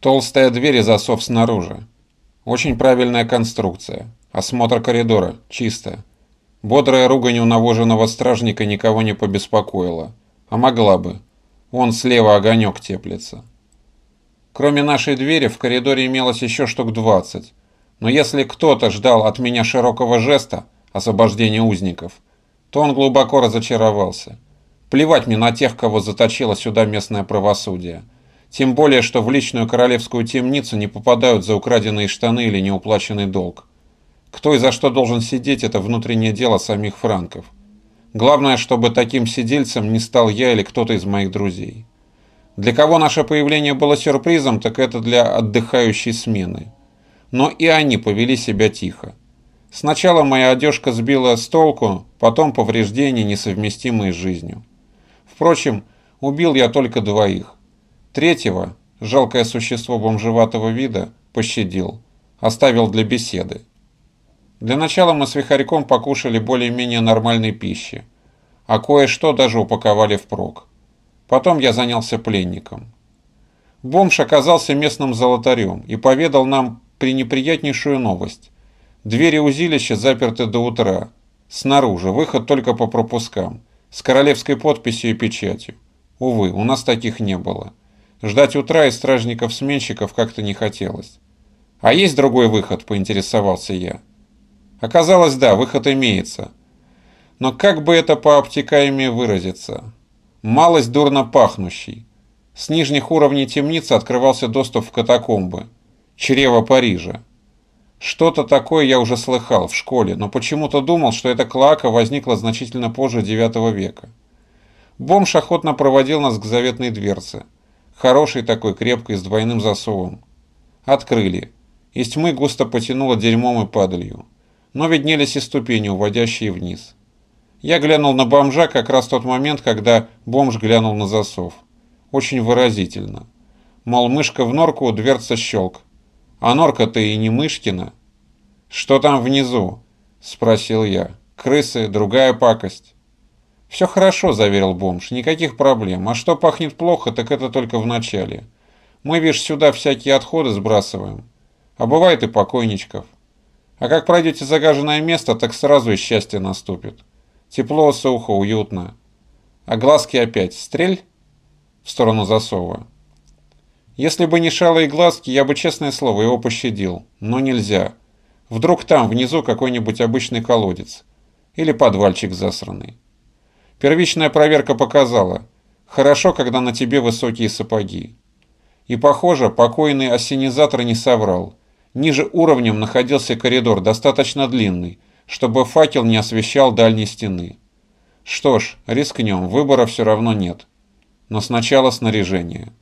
Толстая дверь и засов снаружи. Очень правильная конструкция. Осмотр коридора. Чисто. Бодрая ругань у навоженного стражника никого не побеспокоила. А могла бы. Вон слева огонек теплится. Кроме нашей двери в коридоре имелось еще штук 20. Но если кто-то ждал от меня широкого жеста, освобождения узников, то он глубоко разочаровался. Плевать мне на тех, кого заточило сюда местное правосудие. Тем более, что в личную королевскую темницу не попадают за украденные штаны или неуплаченный долг. Кто и за что должен сидеть, это внутреннее дело самих франков. Главное, чтобы таким сидельцем не стал я или кто-то из моих друзей. Для кого наше появление было сюрпризом, так это для отдыхающей смены. Но и они повели себя тихо. Сначала моя одежка сбила с толку, потом повреждения, несовместимые с жизнью. Впрочем, убил я только двоих. Третьего, жалкое существо бомжеватого вида, пощадил, оставил для беседы. Для начала мы с Вихарьком покушали более-менее нормальной пищи, а кое-что даже упаковали впрок. Потом я занялся пленником. Бомж оказался местным золотарем и поведал нам пренеприятнейшую новость. Двери узилища заперты до утра. Снаружи, выход только по пропускам, с королевской подписью и печатью. Увы, у нас таких не было. Ждать утра и стражников-сменщиков как-то не хотелось. «А есть другой выход?» – поинтересовался я. Оказалось, да, выход имеется. Но как бы это по обтекаемее выразиться? Малость дурно пахнущий. С нижних уровней темницы открывался доступ в катакомбы. Чрево Парижа. Что-то такое я уже слыхал в школе, но почему-то думал, что эта клака возникла значительно позже IX века. Бомж охотно проводил нас к заветной дверце – Хороший такой, крепкий, с двойным засовом. Открыли. Из тьмы густо потянуло дерьмом и падалью. Но виднелись и ступени, уводящие вниз. Я глянул на бомжа как раз в тот момент, когда бомж глянул на засов. Очень выразительно. Мол, мышка в норку, дверца щелк. А норка-то и не мышкина. «Что там внизу?» – спросил я. «Крысы, другая пакость». «Все хорошо», – заверил бомж, – «никаких проблем. А что пахнет плохо, так это только в начале. Мы, видишь, сюда всякие отходы сбрасываем. А бывает и покойничков. А как пройдете загаженное место, так сразу и счастье наступит. Тепло, сухо, уютно. А глазки опять. Стрель?» В сторону засова. Если бы не шалые глазки, я бы, честное слово, его пощадил. Но нельзя. Вдруг там, внизу, какой-нибудь обычный колодец. Или подвальчик засранный. Первичная проверка показала, хорошо, когда на тебе высокие сапоги. И похоже, покойный осенизатор не соврал. Ниже уровнем находился коридор, достаточно длинный, чтобы факел не освещал дальней стены. Что ж, рискнем, выбора все равно нет. Но сначала снаряжение.